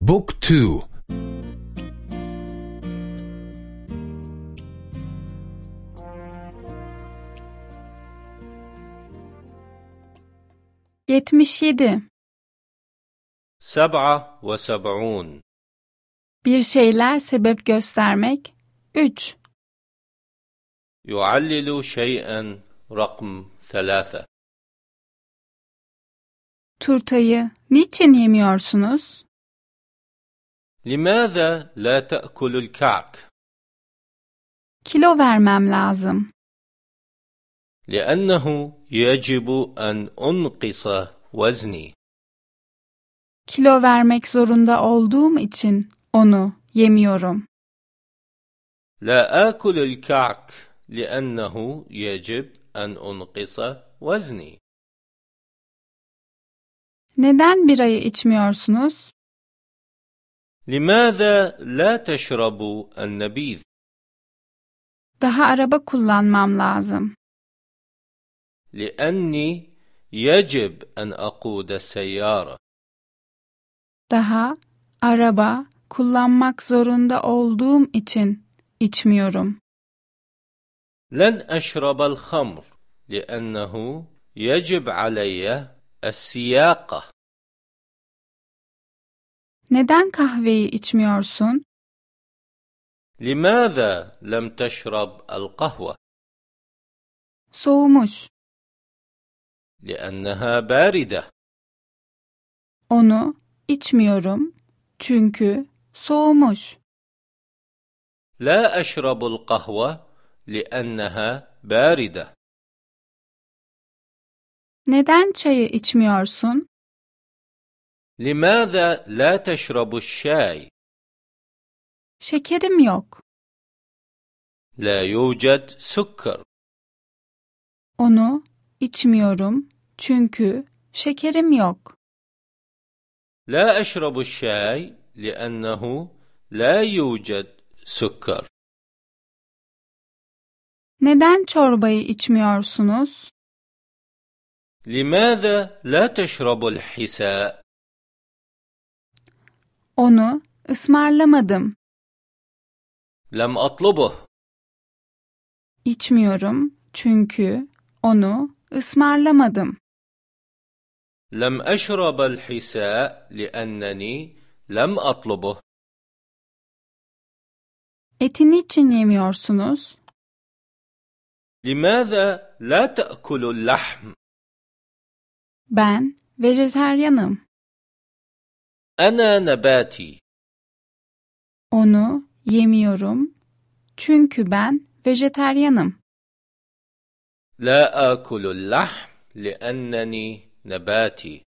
Book 2 Yetmiş yedi. سبعة وسبعون Bir şeyler sebep göstermek. Üç. يعلل شيئا رقم ثلاثة Turtayı niçin yemiyorsunuz? لماذا لا تأكل الكعك؟ Kilo vermem lazım. لأنه يجب أن أنقص وزني Kilo vermek zorunda olduğum için onu yemiyorum. لا آكل الكعك لأنه يجب أن أنقص وزني Neden birayı içmiyorsunuz? لماذا لا تشرب النبيذ؟ Daha araba kullanmam lazım. لأني يجب أن أقود السيارة Daha araba kullanmak zorunda olduğum için içmiyorum. لن أشرب الخمر لأنه يجب علي السياقة Neden kahveyi içmiyorsun? لماذا لم تشرب القهوة؟ Soğumuş. لأنها باردة Onu içmiyorum çünkü soğumuş. لا أشرب القهوة لأنها باردة Neden çayı içmiyorsun? لماذا لا تشرب الشاي؟ Şekerim yok. لا يوجد سكر Onu içmiyorum çünkü şekerim yok. لا أشرب الشاي لأنه لا يوجد سكر Neden çorbayı içmiyorsunuz? لماذا لا تشرب الحساء؟ Onu ısmarlamadım. لم أطلبه İçmiyorum çünkü onu ısmarlamadım. لم أشرب الحساء لأنني لم أطلبه Eti niçin yemiyorsunuz? لماذا لا تأكل اللحم؟ Ben vejeteryanım. Ana nebati. Onu yemiyorum çünkü ben vejeteryanım. La akulul lahm li'annani nebati.